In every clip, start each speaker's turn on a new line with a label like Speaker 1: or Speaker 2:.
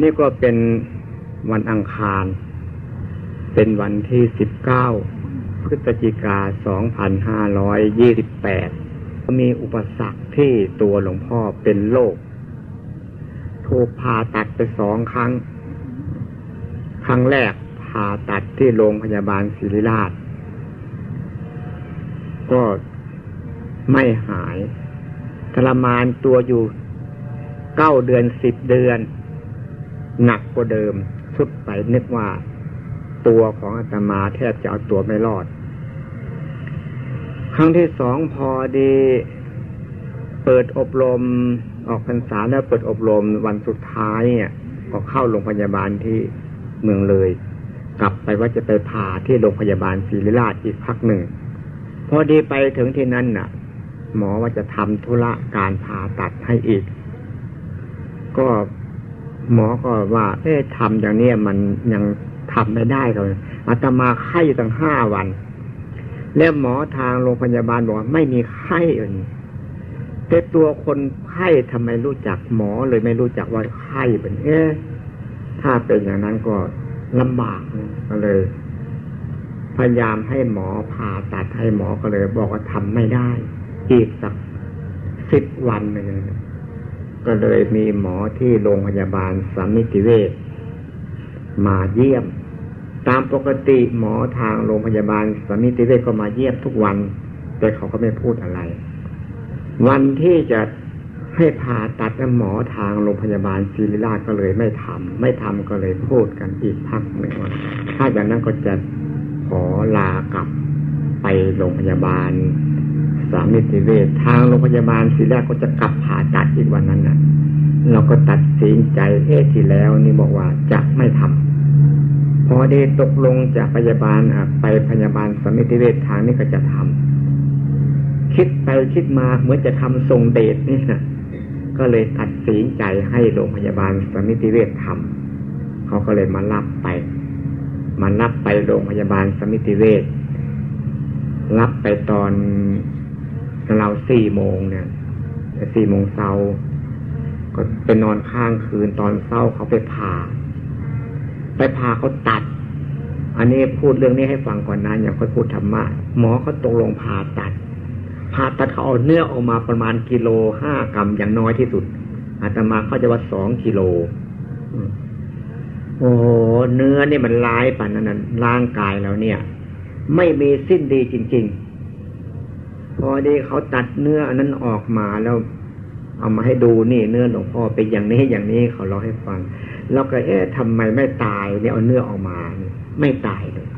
Speaker 1: นนี้ก็เป็นวันอังคาร เป็นวันที่สิบเก้าพฤศจิกาสองพันห้าร้อยยี่สิบแปดมีอุปสรรคที่ตัวหลวงพ่อเป็นโรคถูกผ่าตัดไปสองครั้ง ครั้งแรกผ่าตัดที่โรงพยาบาลศิริราช ก็ไม่หายทรมานตัวอยู่เก้าเดือนสิบเดือน หนักกว่าเดิมสุดไปนึกว่าตัวของอาตมาแทบจะเอาตัวไม่รอด ครั้งที่สองพอดี เปิดอบรมออกพรรษาแล้วเปิดอบรมวันสุดท้ายเนี่ยก็เข้าโรงพยาบาลที่เมืองเลย กลับไปว่าจะไปผ่าที่โรงพยาบาลศิริราชอีกพักหนึ่ง พอดีไปถึงที่นั่นน่ะ หมอว่าจะทำธุระการผ่าตัดให้อีก ก็ หมอก็ว่า เอ๊ะทำอย่างนี้มันยังทำไม่ได้เลยอาตมาไข้ตั้งห้าวัน แล้วหมอทางโรงพยาบาลบอกว่าไม่มีไข้อื่นแต่ตัวคนไข้ทำไมรู้จักหมอเลยไม่รู้จักว่าไข้เป็นเอ๊ะถ้าเป็นอย่างนั้นก็ลำบากก็เลย พยายามให้หมอผ่าตัดให้หมอก็เลย บอกว่าทำไม่ได้ อีกสักสิบวันหนึ่ง ก็เลยมีหมอที่โรงพยาบาลสามิติเวชมาเยี่ยม ตามปกติหมอทางโรงพยาบาลสามิติเวชก็มาเยี่ยมทุกวัน แต่เขาก็ไม่พูดอะไร วันที่จะให้ผ่าตัดหมอทางโรงพยาบาลศิริราชก็เลยไม่ทำไม่ทำก็เลยพูดกันอีกพักหนึ่งว่าถ้าอย่างนั้นก็จะขอลากลับไปโรงพยาบาล สามิติเวชทางโรงพยาบาลศิริราชก็จะกลับผ่าตัดอีกวันนั้นน่ะ เราก็ตัดสินใจเอที่แล้วนี่บอกว่าจะไม่ทำพอได้ตกลงจากพยาบาลไปพยาบาลสามิติเวชทางนี้ก็จะทำคิดไปคิดมาเหมือนจะทำทรงเดชนี่นะก็เลยตัดสินใจให้โรงพยาบาลสมิติเวชทำเขาก็เลยมารับไป มารับไปโรงพยาบาลสมิติเวชรับไปตอน เราสี่โมงเนี่ยสี่โมงเช้าก็ไปนอนข้างคืนตอนเช้าเขาไปผ่า ไปผ่าเขาตัด อันนี้พูดเรื่องนี้ให้ฟังก่อนนะอย่าค่อยพูดธรรมะหมอเขาตกลงผ่าตัดผ่าตัดเขาเอาเนื้อออกมาประมาณกิโลห้ากรัมอย่างน้อยที่สุดอาตมาเขาจะว่าสองกิโลโอ้เนื้อนี่มันร้ายป่านนั้นร่างกายแล้วเนี่ย ไม่มีสิ้นดีจริง ๆ พอดีเขาตัดเนื้ออันนั้นออกมาแล้ว เอามาให้ดูนี่เนื้อหลวงพ่อเป็นอย่างนี้อย่างนี้เขาเล่าให้ฟังแล้วก็เอ๊ะทำไมไม่ตายเนี่ยเอาเนื้อออกมา ไม่ตายเลย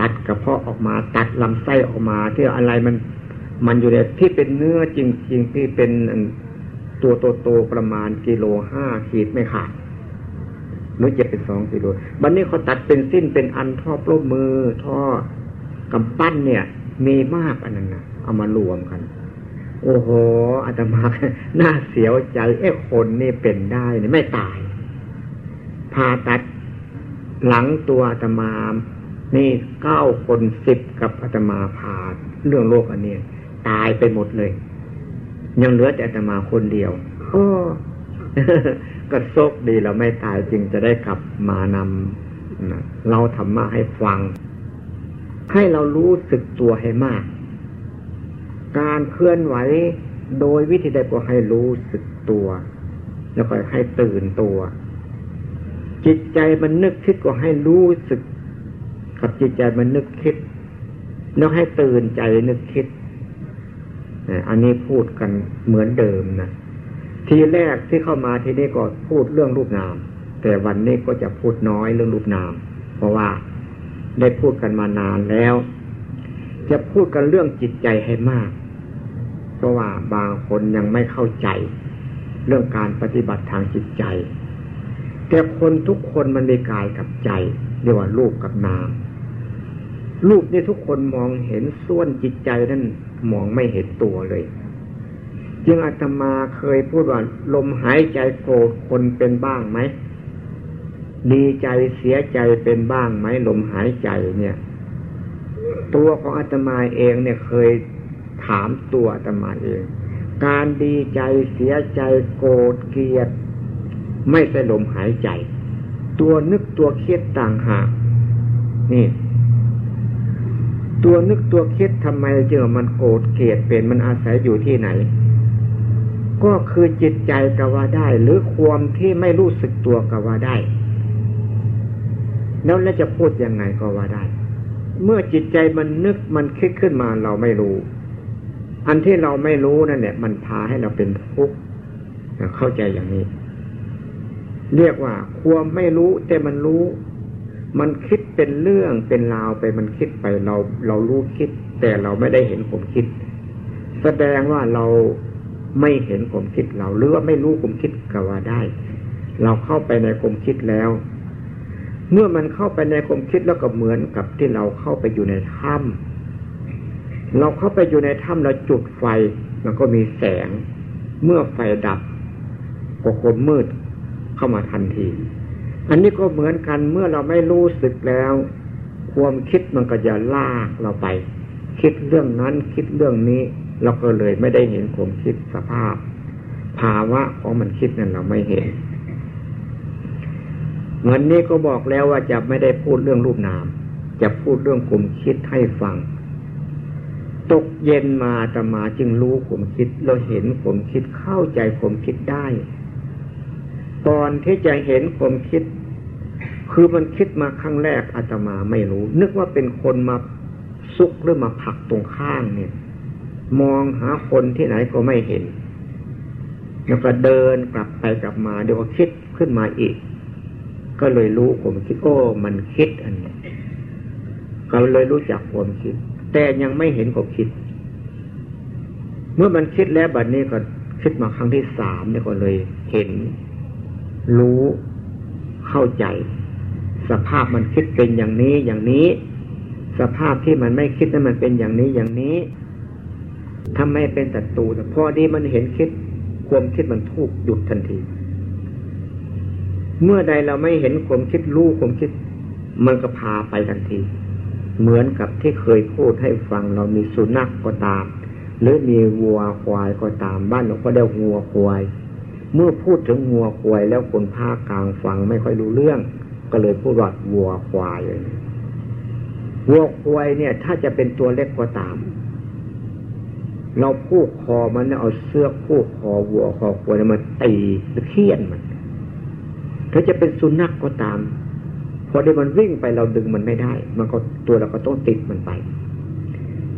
Speaker 1: ตัดกระเพาะออกมา ตัดลำไส้ออกมา ที่อะไรมัน มันอยู่ในที่เป็นเนื้อจริง ๆ ที่เป็นตัวโตๆประมาณกิโลห้าขีดไม่ขาดหรือจะเป็นสองกิโลบันนี้เขาตัดเป็นสิ้นเป็นอันท่อปลบมือท่อกำปั้นเนี่ย มีมากอันนั้นนะ เอามารวมกัน โอ้โหอาตมาหน้าเสียวใจเอ๊ะคนนี่เป็นได้เนี่ยไม่ตายผ่าตัดหลังตัวอาตมา นี่เก้าคนสิบกับอาตมาผ่าเรื่องโรคอันนี้ตายไปหมดเลย ยังเหลือแต่อาตมาคนเดียว โอ้ก็โชคดีเราไม่ตายจึงจะได้กลับมานำเราธรรมะให้ฟัง ให้เรารู้สึกตัวให้มาก การเคลื่อนไหวโดยวิธีใดก็ให้รู้สึกตัว แล้วก็ให้ตื่นตัว จิตใจมันนึกคิดก็ให้รู้สึก กับจิตใจมันนึกคิดแล้วให้ตื่นใจนึกคิดอันนี้พูดกันเหมือนเดิมนะทีแรกที่เข้ามาทีนี้ก็พูดเรื่องรูปนาม แต่วันนี้ก็จะพูดน้อยเรื่องรูปนาม เพราะว่าได้พูดกันมานานแล้ว จะพูดกันเรื่องจิตใจให้มาก เพราะว่าบางคนยังไม่เข้าใจ เรื่องการปฏิบัติทางจิตใจ แต่คนทุกคนมันมีกายกับใจเรียกว่ารูปกับนามรูปนี่ทุกคนมองเห็นส่วนจิตใจนั่นมองไม่เห็นตัวเลยจึงอาตมาเคยพูดว่า ลมหายใจโกรธคนเป็นบ้างไหมดีใจเสียใจเป็นบ้างไหมลมหายใจเนี่ย ตัวของอาตมาเองเนี่ยเคย ถามตัวอาตมาเอง การดีใจเสียใจโกรธเกลียด ไม่ใช่ลมหายใจ ตัวนึกตัวคิดต่างหากนี่ ตัวนึกตัวคิดทำไมเจอมันโกรธเกลียดเป็นมันอาศัยอยู่ที่ไหน ก็คือจิตใจก็ว่าได้ หรือความที่ไม่รู้สึกตัวก็ว่าได้ แล้วแล้วจะพูดยังไงก็ว่าได้ เมื่อจิตใจมันนึกมันคิดขึ้นมาเราไม่รู้ อันที่เราไม่รู้นั่นเนี่ยมันพาให้เราเป็นทุกข์เข้าใจอย่างนี้ เรียกว่าความไม่รู้แต่มันรู้ มันคิดเป็นเรื่องเป็นราวไปมันคิดไปเรา เรารู้คิด แต่เราไม่ได้เห็นผมคิด แสดงว่าเราไม่เห็นผมคิดเราหรือว่าไม่รู้ผมคิดก็ว่าได้ เราเข้าไปในผมคิดแล้ว เมื่อมันเข้าไปในผมคิดแล้วก็เหมือนกับที่เราเข้าไปอยู่ในถ้ำ เราเข้าไปอยู่ในถ้ำเราจุดไฟ มันก็มีแสง เมื่อไฟดับก็คมมืดเข้ามาทันที อันนี้ก็เหมือนกันเมื่อเราไม่รู้สึกแล้ว ความคิดมันก็จะลากเราไป คิดเรื่องนั้นคิดเรื่องนี้ เราก็เลยไม่ได้เห็นความคิดสภาพ ภาวะของมันคิดนั้นเราไม่เห็นวันนี้ก็บอกแล้วว่าจะไม่ได้พูดเรื่องรูปนาม จะพูดเรื่องความคิดให้ฟัง ตกเย็นมาตมาจึงรู้ผมคิด เราเห็นผมคิดเข้าใจผมคิดได้ก่อนที่จะเห็นผมคิด คือมันคิดมาครั้งแรกอาตมาไม่รู้ นึกว่าเป็นคนมาซุกหรือมาผักตรงข้างเนี่ย มองหาคนที่ไหนก็ไม่เห็น แล้วก็เดินกลับไปกลับมา เดี๋ยวก็คิดขึ้นมาอีก ก็เลยรู้ผมคิดโอ้ มันคิดอันนี้ก็เลยรู้จักผมคิด แต่ยังไม่เห็นผมคิด เมื่อมันคิดแล้วบัดนี้ก็คิดมาครั้งที่สามเนี่ยก็เลยเห็น รู้เข้าใจ สภาพมันคิดเป็นอย่างนี้อย่างนี้ สภาพที่มันไม่คิดนั้นมันเป็นอย่างนี้อย่างนี้ทำไมเป็นศัตรูแต่พอดีมันเห็นคิดความคิดมันทุกหยุดทันที เมื่อใดเราไม่เห็นความคิดรู้ความคิด มันก็พาไปทันที เหมือนกับที่เคยพูดให้ฟังเรามีสุนัขกก็ตาม หรือมีวัวควายก็ตามบ้านเราก็ได้วัวควาย เมื่อพูดถึงวัวควายแล้วคนภาคกลางฟังไม่ค่อยรู้เรื่อง ก็เลยพูดว่าวัวควายเลยวัวควายเนี่ย ถ้าจะเป็นตัวเล็กก็ตาม เราพูกคอมันเนี่ยเอาเสื้อพูกคอวัวคอควายมาตีเคี่ยนมันถ้าจะเป็นสุนัขกก็ตาม พอได้มันวิ่งไปเราดึงมันไม่ได้ มันก็ตัวเราก็ต้องติดมันไป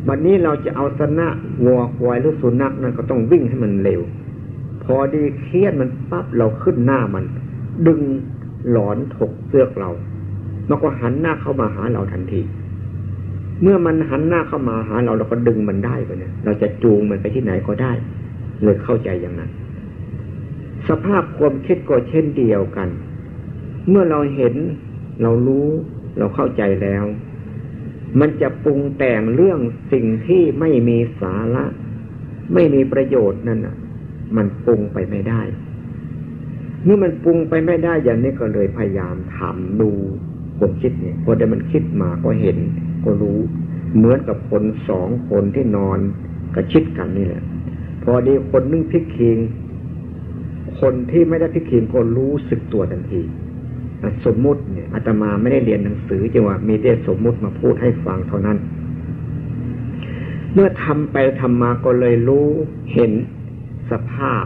Speaker 1: วันนี้เราจะเอาสนะวัวควายหรือสุนัขนั่นก็ต้องวิ่งให้มันเร็ว พอดีเครียดมันปั๊บเราขึ้นหน้ามัน ดึงหลอนถกเสื้อเรา มันก็หันหน้าเข้ามาหาเราทันที เมื่อมันหันหน้าเข้ามาหาเราเราก็ดึงมันได้ไปเนี่ยเราจะจูงมันไปที่ไหนก็ได้เลยเข้าใจอย่างนั้น สภาพความคิดก็เช่นเดียวกัน เมื่อเราเห็น เรารู้เราเข้าใจแล้ว มันจะปรุงแต่งเรื่องสิ่งที่ไม่มีสาระ ไม่มีประโยชน์นั่นน่ะ มันปรุงไปไม่ได้ เมื่อมันปรุงไปไม่ได้อย่างนี้ก็เลยพยายามถามดูผมคิดเนี่ยพอได้มันคิดมาก็เห็น ก็รู้ เหมือนกับคนสองคนที่นอนกระชิดกันนี่แหละ พอดีคนนึงพิกคิงคนที่ไม่ได้พิกคิงก็รู้สึกตัวทันที สมมุติเนี่ยอาตมาไม่ได้เรียนหนังสือจังว่ามีแต่สมมุติมาพูดให้ฟังเท่านั้น เมื่อทำไปทำมาก็เลยรู้เห็นสภาพ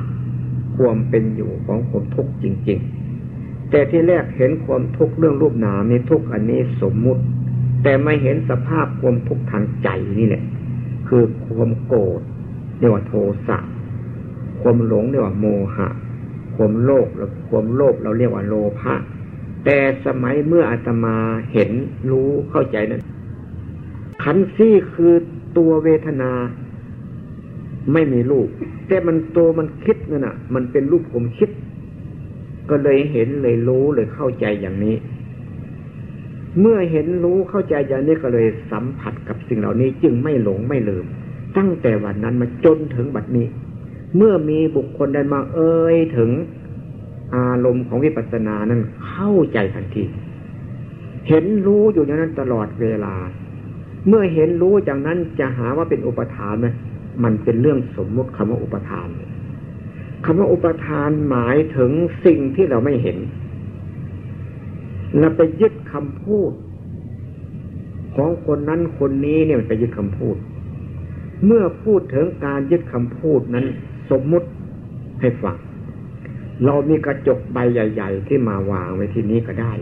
Speaker 1: ความเป็นอยู่ของความทุกข์จริง ๆ แต่ที่แรกเห็นความทุกข์เรื่องรูปนามนี่ทุกข์อันนี้สมมุติ แต่ไม่เห็นสภาพความทุกข์ทางใจนี่แหละ คือความโกรธเรียกว่าโทสะความหลงเรียกว่าโมหะ ความโลภแล้วความโลภเราเรียกว่าโลภะ แต่สมัยเมื่ออาตมาเห็นรู้เข้าใจนั้น ขันซี่คือตัวเวทนาไม่มีรูป แต่มันโตมันคิดนั่นน่ะ มันเป็นรูปผมคิด ก็เลยเห็นเลยรู้เลยเข้าใจอย่างนี้ เมื่อเห็นรู้เข้าใจอย่างนี้ก็เลยสัมผัสกับสิ่งเหล่านี้จึงไม่หลงไม่ลืม ตั้งแต่วันนั้นมาจนถึงบัดนี้ เมื่อมีบุคคลใดมาเอ่ยถึง อารมณ์ของวิปัสสนานั้นเข้าใจทันทีเห็นรู้อยู่อย่างนั้นตลอดเวลา เมื่อเห็นรู้อย่างนั้นจะหาว่าเป็นอุปทานไหมมันเป็นเรื่องสมมติคำว่าอุปทานคำว่าอุปทานหมายถึงสิ่งที่เราไม่เห็นเราไปยึดคำพูด ของคนนั้นคนนี้เนี่ยมันไปยึดคำพูด เมื่อพูดถึงการยึดคำพูดนั้น สมมุติให้ฟัง เรามีกระจกใบใหญ่ ๆ ที่มาวางไว้ที่นี้ก็ได้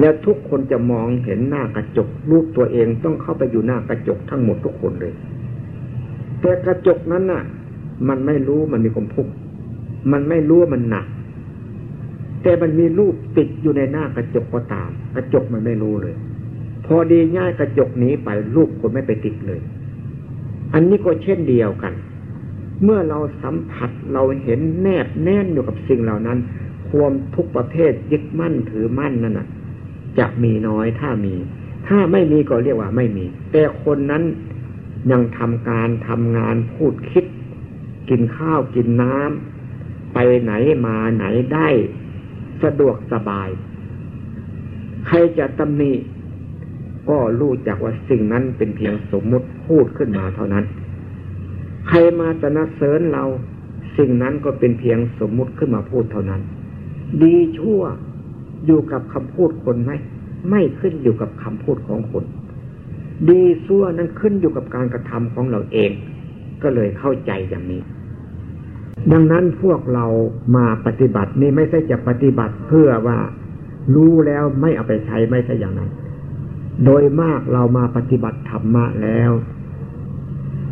Speaker 1: แล้วทุกคนจะมองเห็นหน้ากระจกรูปตัวเองต้องเข้าไปอยู่หน้ากระจกทั้งหมดทุกคนเลย แต่กระจกนั้นน่ะ มันไม่รู้มันมีความพุกมันไม่รู้มันหนัก แต่มันมีรูปติดอยู่ในหน้ากระจกก็ตาม กระจกมันไม่รู้เลย พอดีง่ายกระจกนี้ไปรูปคนไม่ไปติดเลย อันนี้ก็เช่นเดียวกัน เมื่อเราสัมผัสเราเห็นแนบแน่นอยู่กับสิ่งเหล่านั้น ความทุกประเภทยึดมั่นถือมั่นนั่นน่ะ จะมีน้อยถ้ามี ถ้าไม่มีก็เรียกว่าไม่มี แต่คนนั้นยังทำการทำงานพูดคิด กินข้าวกินน้ำไปไหนมาไหนได้ สะดวกสบาย ใครจะตำหนิก็รู้จักว่าสิ่งนั้นเป็นเพียงสมมุติพูดขึ้นมาเท่านั้น ใครมาสนัเสริญเรา สิ่งนั้นก็เป็นเพียงสมมุติขึ้นมาพูดเท่านั้น ดีชั่วอยู่กับคำพูดคนไหมไม่ขึ้นอยู่กับคำพูดของคน ดีชั่วนั้นขึ้นอยู่กับการกระทำของเราเอง ก็เลยเข้าใจอย่างนี้ ดังนั้นพวกเรามาปฏิบัตินี่ไม่ใช่จะปฏิบัติเพื่อว่ารู้แล้วไม่เอาไปใช้ไม่ใช่อย่างนั้น โดยมากเรามาปฏิบัติธรรมะแล้ว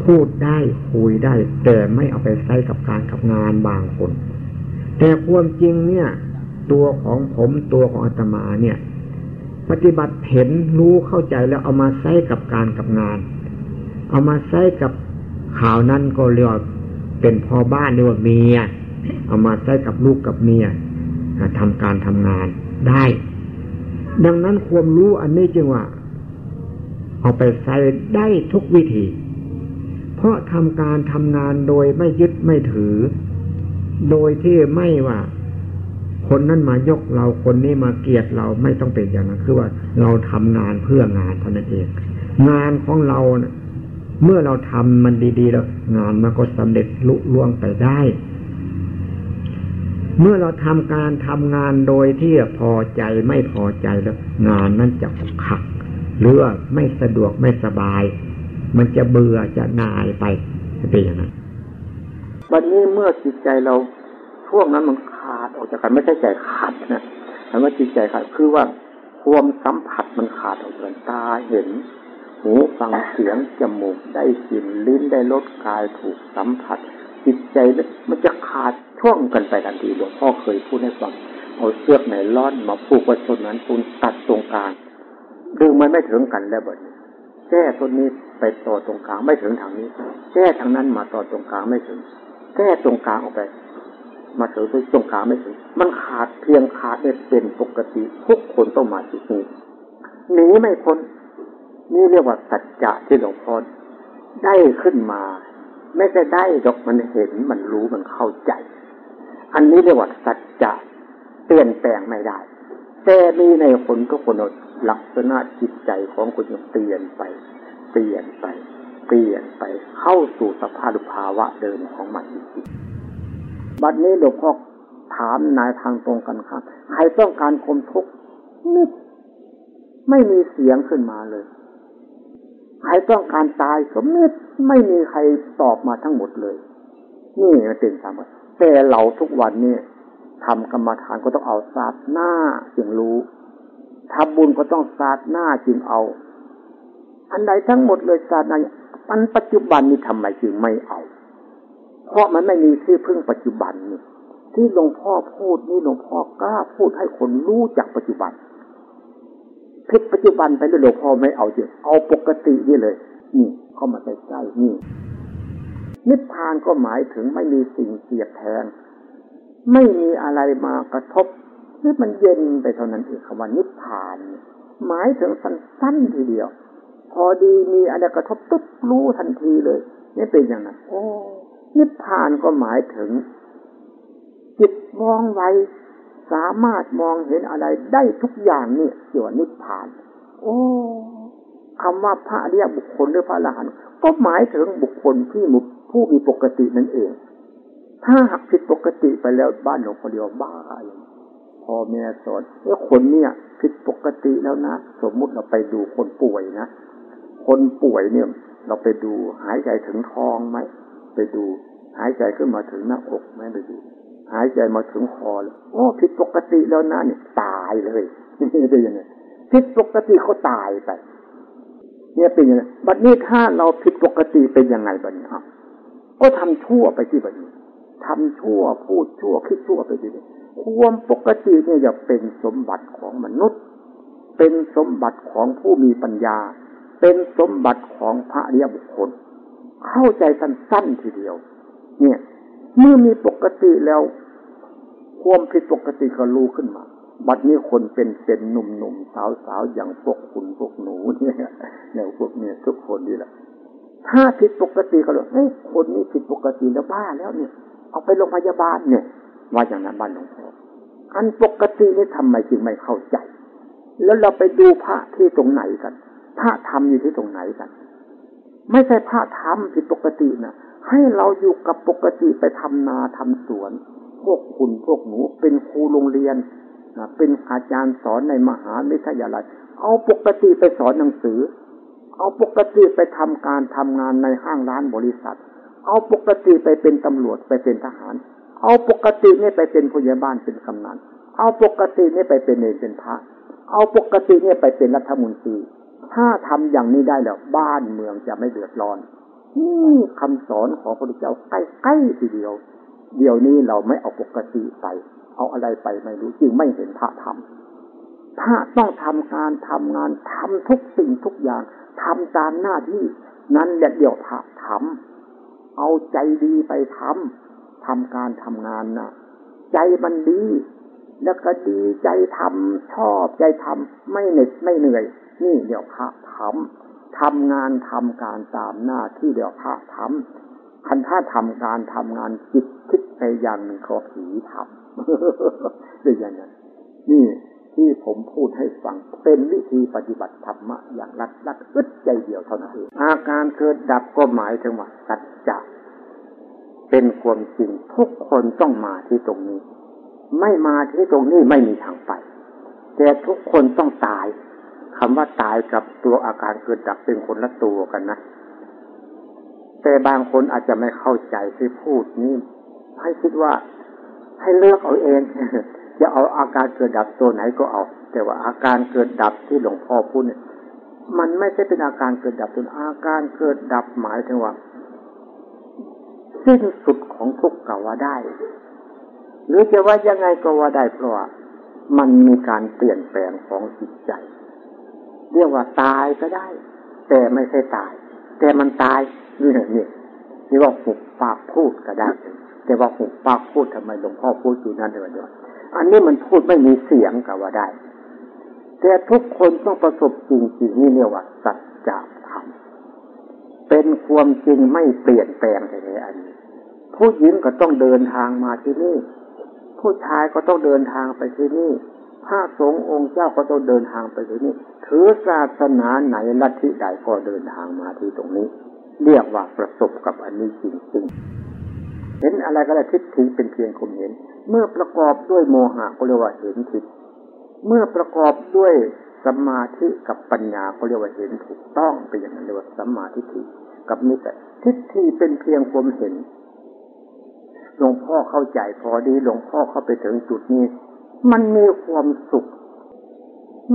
Speaker 1: พูดได้คุยได้ แต่ไม่เอาไปใช้กับการกับงานบางคน แต่ความจริงเนี่ย ตัวของผมตัวของอาตมาเนี่ย ปฏิบัติเห็นรู้เข้าใจแล้วเอามาใช้กับการกับงาน เอามาใช้กับข่าวนั้นก็เรียกเป็นพ่อบ้านเรียกว่าเมีย เอามาใช้กับลูกกับเมียทำการทำงานได้ ดังนั้นความรู้อันนี้จึงว่า เอาไปใช้ได้ทุกวิธี เพราะทำการทำงานโดยไม่ยึดไม่ถือ โดยที่ไม่ว่า คนนั้นมายกเราคนนี้มาเกียดเราไม่ต้องเป็นอย่างนั้นคือว่าเราทำงานเพื่องานเท่านั้นเอง งานของเราเมื่อเราทำมันดี ๆ แล้ว งานมันก็สำเร็จลุล่วงไปได้ เมื่อเราทำการทำงานโดยที่พอใจไม่พอใจแล้ว งานนั้นจะขักหรือไม่สะดวกไม่สบาย มันจะเบื่อจะนายไปเป็นอย่างนั้นวันนี้เมื่อจิตใจเราช่วงนั้นมันขาดออกจากกันไม่ใช่ใจขาดนะแต่ว่าจิตใจขาดคือว่าความสัมผัสมันขาดออกจากตาเห็น หูฟังเสียงจมูกได้กลิ่นลิ้นได้รสกายถูกสัมผัส จิตใจมันจะขาดช่วงกันไปทันทีหลวงพ่อเคยพูดให้ฟังเอาเชือกไหนล่อนมาผูกไว้ต้นนั้นปูนตัดตรงกลางดึงมันไม่ถึงกันแล้วบ่แก้ต้นนี้ ไปต่อตรงกลางไม่ถึงทางนี้ แก้ทางนั้นมาต่อตรงกลางไม่ถึง แก้ตรงกลางออกไป มาถึงตรงกลางไม่ถึง มันขาดเพียงขาดเป็นปกติทุกคนต้องมาจุดนี้หนีไม่พ้นนี่เรียกว่าสัจจะที่หลวงพ่อได้ขึ้นมา ไม่ใช่ได้ดอกมันเห็นมันรู้มันเข้าใจ อันนี้เรียกว่าสัจจะเปลี่ยนแปลงไม่ได้ แต่มีในคนทุกคนลักษณะจิตใจของคนยังเปลี่ยนไป เปลี่ยนไป เปลี่ยนไปเข้าสู่สภาพภาวะเดิมของมันจริงบัดนี้หลวงพ่อถามนายทางตรงกันครับ ใครต้องการคมทุกข์นิดไม่มีเสียงขึ้นมาเลย ใครต้องการตายสมมตไม่มีใครตอบมาทั้งหมดเลย นี่เป็นสามแต่เราทุกวันนี่ทำกรรมฐานก็ต้องเอาศาสตร์หน้าจึงรู้ทำบุญก็ต้องศาสตร์หน้าจึงเอา อันใดทั้งหมดเลยศาสตร์หน้าอันปัจจุบันนี้ทำไมจึงไม่เอา เพราะมันไม่มีที่พึ่งปัจจุบันนี่ที่หลวงพ่อพูดนี่หลวงพ่อกล้าพูดให้คนรู้จักปัจจุบันพิษปัจจุบันไปเลยหลวงพ่อไม่เอาเยอะเอาปกตินี่เลย นี่เข้ามาใกล้ๆนี่นิพพานก็หมายถึงไม่มีสิ่งเสียดแทง ไม่มีอะไรมากระทบนี่มันเย็นไปเท่านั้นเองคำว่านิพพาน หมายถึงสั้นๆทีเดียว พอดีมีอะไรกระทบตุ๊บรู้ทันทีเลย นี่เป็นอย่างนั้นโอ้นิพพานก็หมายถึง จิตมองไวสามารถมองเห็นอะไรได้ทุกอย่างนี่เกี่ยวนิพพาน โอ้คำว่าพระเรียบุคคลหรือพระอรหันต์ก็หมายถึงบุคคลที่มุผู้มีปกตินั่นเอง
Speaker 2: ถ้าหักผิดปกติไปแล้วบ้านหลวงพ่อเดียวบ้าอย่างพ่อแม่สอนเอ้คนเนี่ยผิดปกติแล้วนะ สมมุติเราไปดูคนป่วยนะ คนป่วยเนี่ย เราไปดูหายใจถึงท้องไหมไปดู หายใจขึ้นมาถึงหน้าอกไหมไปดู หายใจมาถึงคอเลยโอ้ผิดปกติแล้วนะเนี่ยตายเลยได้ยังไงผิดปกติเขาตายไป เนี่ยเป็นยังไงบัดนี้ถ้าเราผิดปกติเป็นยังไงบัดนี้ครับก็ทำชั่วไปที่บัดนี้ทำชั่วพูดชั่วคิดชั่วไปที่นี่ความปกติเนี่ยจะเป็นสมบัติของมนุษย์ เป็นสมบัติของผู้มีปัญญา เป็นสมบัติของพระเรียบุคคล เข้าใจสั้นๆทีเดียว เนี่ย เมื่อมีปกติแล้วความผิดปกติก็รู้ขึ้นมา บัดนี้คนเป็นเป็นหนุ่มๆสาวๆอย่างพวกคุณพวกหนูเนี่ยเนี่ยพวกเนี่ยทุกคนดีแหละถ้าผิดปกติก็เลยเฮ้ยคนนี้ผิดปกติแล้วบ้าแล้วเนี่ย เอาไปโรงพยาบาลเนี่ย ว่าอย่างนั้นบ้านหลวงพ่ออันปกตินี่ทำไมจึงไม่เข้าใจ แล้วเราไปดูพระที่ตรงไหนกัน พระธรรมอยู่ที่ตรงไหนกัน ไม่ใช่พระธรรมผิดปกตินะให้เราอยู่กับปกติไปทำนาทำสวน พวกคุณพวกหนูเป็นครูโรงเรียนนะเป็นอาจารย์สอนในมหาวิทยาลัย เอาปกติไปสอนหนังสือ เอาปกติไปทำการทำงานในห้างร้านบริษัท เอาปกติไปเป็นตำรวจไปเป็นทหาร เอาปกตินี่ไปเป็นผู้ใหญ่บ้านเป็นกำนันเอาปกตินี่ไปเป็นเนรเป็นพระ เอาปกตินี่ไปเป็นรัฐมนตรี ถ้าทำอย่างนี้ได้แล้วบ้านเมืองจะไม่เดือดร้อน นี่คำสอนของพระพุทธเจ้าใกล้ๆทีเดียว เดี๋ยวนี้เราไม่เอาปกติไป เอาอะไรไปไม่รู้จึงไม่เห็นพระธรรมพระต้องทำการทำงานทำทุกสิ่งทุกอย่างทำตามหน้าที่นั้นแหละเดี๋ยวพระทำเอาใจดีไปทำทำการทำงานนะใจมันดี แล้วก็ดีใจทำชอบใจทำไม่เหน็ดไม่เหนื่อย นี่เดี๋ยวพระทำทำงานทำการตามหน้าที่เดี๋ยวพระทำคันถ้าทำการทำงานจิตคิดไปอย่างหนึ่งเขาผีทำเป็นอย่างนั้น นี่ที่ผมพูดให้ฟังเป็นวิธีปฏิบัติธรรมะอย่างรัดรัดอึดใจเดียวเท่านั้นเองอาการเกิดดับก็หมายถึงว่าสัจจะเป็นความจริงทุกคนต้องมาที่ตรงนี้ ไม่มาที่ตรงนี้ไม่มีทางไป แต่ทุกคนต้องตายคำว่าตายกับตัวอาการเกิดดับเป็นคนละตัวกันนะ แต่บางคนอาจจะไม่เข้าใจที่พูดนี้ ให้คิดว่าให้เลือกเอาเองจะเอาอาการเกิดดับตัวไหนก็เอา แต่ว่าอาการเกิดดับที่หลวงพ่อพูดเนี่ย มันไม่ใช่เป็นอาการเกิดดับตัวอาการเกิดดับหมายถึงว่า สิ้นสุดของทุกข์ก็ว่าได้ หรือจะว่ายังไงก็ว่าได้เพราะว่ามันมีการเปลี่ยนแปลงของจิตใจ เรียกว่าตายก็ได้ แต่ไม่ใช่ตาย แต่มันตายนี่นี่นี่ว่าหุบปากพูดก็ได้ แต่ว่าหุบปากพูดทำไมหลวงพ่อพูดอยู่นั่นเดี๋ยวอันนี้มันพูดไม่มีเสียงก็ว่าได้ แต่ทุกคนต้องประสบจริงๆนี่เรียกว่าสัจจะธรรมเป็นความจริงไม่เปลี่ยนแปลงแท้ๆอันนี้ผู้หญิงก็ต้องเดินทางมาที่นี่ ผู้ชายก็ต้องเดินทางไปที่นี่พระสงฆ์องค์เจ้าก็ต้องเดินทางไปที่นี่ ถือศาสนาไหนลัทธิใดก็เดินทางมาที่ตรงนี้ เรียกว่าประสบกับอันนี้จริงๆ เห็นอะไรก็ได้ทิฏฐิเป็นเพียงคมเห็น เมื่อประกอบด้วยโมหะก็เรียกว่าเห็นผิด เมื่อประกอบด้วยสมาธิกับปัญญาเขาเรียกว่าเห็นถูกต้องเป็นอย่างนั้นเรียกว่าสัมมาทิฏฐิกับนิสัยทิฏฐิเป็นเพียงความเห็น หลวงพ่อเข้าใจพอดีหลวงพ่อเข้าไปถึงจุดนี้ มันมีความสุข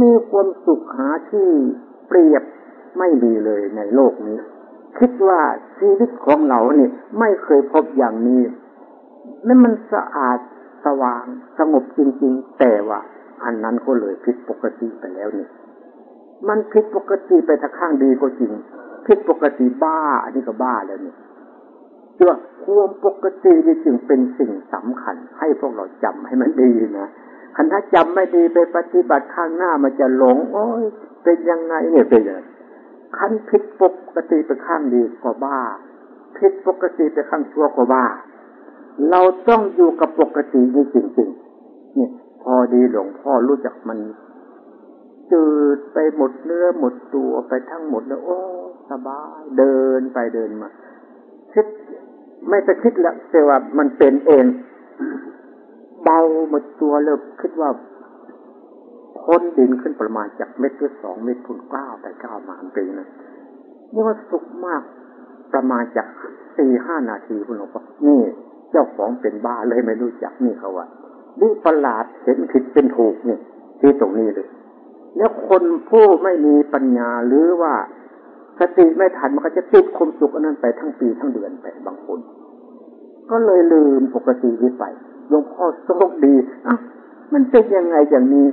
Speaker 2: มีความสุขหาที่เปรียบไม่มีเลยในโลกนี้ คิดว่าชีวิตของเราเนี่ยไม่เคยพบอย่างนี้นั่มันสะอาดสว่างสงบจริง ๆ แต่ว่าอันนั้นก็เลยผิดปกติไปแล้วนี่มันผิดปกติไปทางข้างดีก็จริงผิดปกติบ้าอันนี้ก็บ้าแล้วนี่ เชื่อความปกตินี่จึงเป็นสิ่งสำคัญ ให้พวกเราจำให้มันดีนะคันถ้าจำไม่ดีไปปฏิบัติข้างหน้ามันจะหลง โอ้ยเป็นยังไงเนี่ยเป็นยังคันผิดปกติไปข้างดีก็บ้าผิดปกติไปข้างชั่วก็บ้า เราต้องอยู่กับปกตินี่จริงๆเนี่ยพอดีหลวงพ่อรู้จักมันจืดไปหมดเนื้อหมดตัวไปทั้งหมดแล้ว โอ้ สบาย เดินไปเดินมาคิด ไม่ไปคิดแล้วแต่ว่ามันเป็นเอง เบาหมดตัวเริ่มคิดว่าค้นดินขึ้นประมาณจากเม็ดหรือสองเม็ดพุนเก้าแต่เก้ามาปีนะนี่ว่าสุกมากประมาณจากสี่ห้านาทีคุณหลวงพ่อนี่ เจ้าของเป็นบ้าเลยไม่รู้จักนี่เขาว่านี่ประหลาดเห็นผิดเป็นถูกเนี่ยที่ตรงนี้เลย แล้วคนผู้ไม่มีปัญญาหรือว่าสติไม่ทันมันก็จะติดความสุขอันนั้นไปทั้งปีทั้งเดือนไปบาง ก็เลยลืมปกติวิไปหลวงพ่อโชคดีอะมันเป็นยังไงอย่างนี้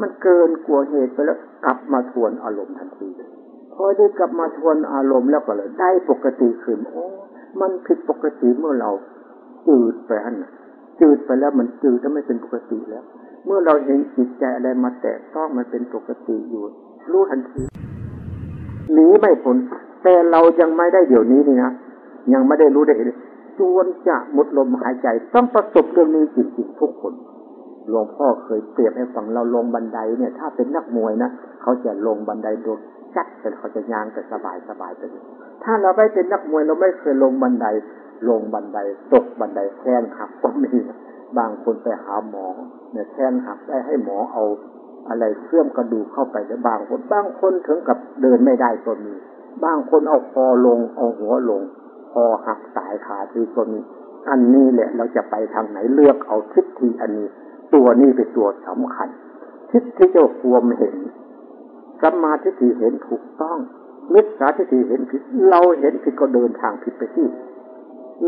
Speaker 2: มันเกินกลัวเหตุไปแล้ว กลับมาทวนอารมณ์ทันทีพอได้กลับมาทวนอารมณ์แล้วก็เลยได้ปกติขึ้นโอ้มันผิดปกติเมื่อเราจืดไปอันจืดไปแล้วมันจืดถ้าไม่เป็นปกติแล้ว เมื่อเราเห็นจิตใจอะไรมาแตะต้องมันเป็นปกติอยู่ รู้ทันทีหนีไม่พ้นแต่เรายังไม่ได้เดี๋ยวนี้นี่นะยังไม่ได้รู้ได้เห็น จวนจะหมดลมหายใจ ต้องประสบเรื่องนี้จริงๆทุกคนหลวงพ่อเคยเปรียบให้ฟังเราลงบันไดเนี่ย ถ้าเป็นนักมวยนะเขาจะลงบันไดโดดจัดแต่เขาจะยางแต่สบายสบายไปถ้าเราไม่เป็นนักมวยเราไม่เคยลงบันได ลงบันไดตกบันไดแข้งหักก็มีบางคนไปหาหมอเนี่ยแข้งหักได้ให้หมอเอา อะไรเชื่อมกระดูกเข้าไปแต่บางคนบางคนถึงกับเดินไม่ได้ก็มี บางคนเอาคอลงเอาหัวลง คอหักสายขาที่ก็มีอันนี้แหละเราจะไปทางไหนเลือกเอาทิศทีอันนี้ ตัวนี้เป็นตัวสำคัญ ทิศที่จะควมเห็นสัมมาทิฏฐิเห็นถูกต้องมิจฉาทิฏฐิเห็นผิด เราเห็นผิดก็เดินทางผิดไปที่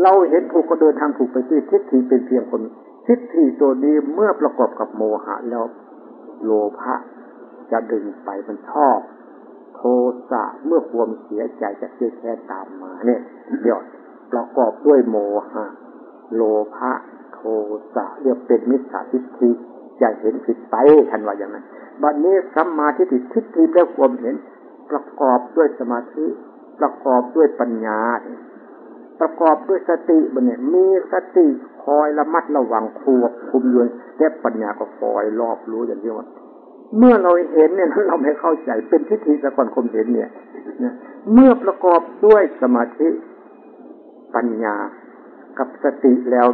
Speaker 2: เราเห็นถูกก็เดินทางถูกไปที่ทิฏฐิเป็นเพียงคนทิฏฐิตัวนี้เมื่อประกอบกับโมหะแล้ว โลภะจะดึงไปมันชอบ เมื่อความเสียใจจะเสียแค่ตามมาเนี่ยเดี๋ยวประกอบด้วยโมหะ โลภะโทสะเรียกเป็นมิจฉาทิฏฐิจะเห็นผิดไปทันว่าอย่างนั้นบัดนี้สัมมาทิฏฐิทิฏฐิแปลความเห็น ประกอบด้วยสมาธิ ประกอบด้วยปัญญา ประกอบด้วยสติบันเนี่ยมีสติคอยระมัดระวังควบคุมอยู่แต่ปัญญาก็คอยรอบรู้อย่างที่ว่า เมื่อเราเห็นเนี่ยเราไม่เข้าใจ เป็นทิฏฐิสะก่อนคมเห็นเนี่ยเมื่อประกอบด้วยสมาธิปัญญากับสติแล้ว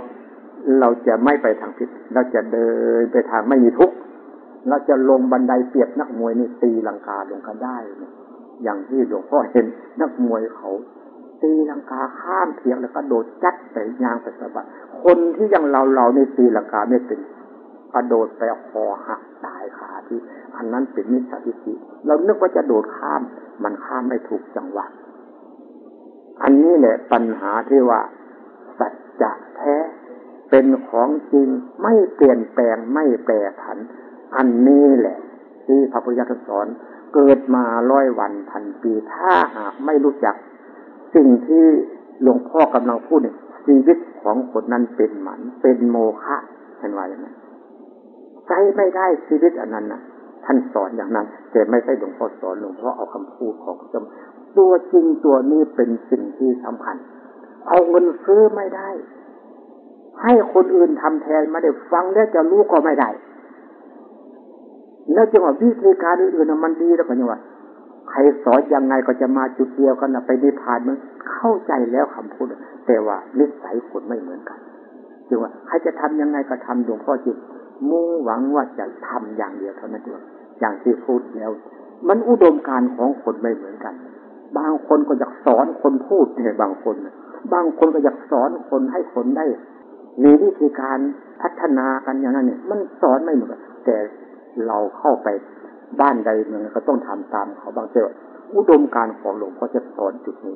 Speaker 2: เราจะไม่ไปทางผิด เราจะเดินไปทางไม่มีทุกข์เราจะลงบันไดเปียบนักมวยนี่ตีลังกาลงกันได้ อย่างที่หลวงพ่อเห็นนักมวยเขา ตีลังกาข้ามเพียงแล้วก็โดดจัดไปยางไปสะบัดคนที่ยังเราเราในตีลังกาไม่เป็น กระโดดไปคอหักตายขาที่ อันนั้นเป็นมิจฉาทิฏฐิเรานึกว่าจะโดดข้าม มันข้ามไม่ถูกจังหวะอันนี้แหละปัญหาที่ว่า สัจจะแท้ เป็นของจริงไม่เปลี่ยนแปลงไม่แปรผัน อันนี้แหละ ที่พระพุทธเจ้าสอนเกิดมาร้อยวันพันปี ถ้าหากไม่รู้จัก สิ่งที่หลวงพ่อกำลังพูดเนี่ยชีวิตของคนนั้นเป็นหมันเป็นโมฆะท่านว่าอย่างนั้น ใจไม่ได้ชีวิตอันนั้นนะท่านสอนอย่างนั้นแต่ไม่ใช่หลวงพ่อสอนหลวงพ่อเอาคำพูดของจมตัวจริงตัวนี้เป็นสิ่งที่สำคัญ เอาเงินซื้อไม่ได้ ให้คนอื่นทำแทนไม่ได้ฟังแล้วจะรู้ก็ไม่ได้ แล้วจังหวะวิธีการอื่นๆมันดีแล้วก็ยังว่าใครสอนยังไงก็จะมาจุดเดียวกันนะไปนิพพานมันเข้าใจแล้วคำพูดแต่ว่านิสัยคนไม่เหมือนกันจึงว่าใครจะทำยังไงก็ทำหลวงพ่อจิต มุ่งหวังว่าจะทำอย่างเดียวเท่านั้นเองอย่างที่พูดแล้ว มันอุดมการของคนไม่เหมือนกัน บางคนก็อยากสอนคนพูดเนี่ยบางคน บางคนก็อยากสอนคนให้คนได้ มีวิธีการพัฒนากันอย่างนั้นเนี่ย มันสอนไม่เหมือนกันแต่เราเข้าไปบ้านใดเมืองก็ต้องทำตามเขาบางเจ้าอุดมการของหลวงพ่อจะสอนจุดนี้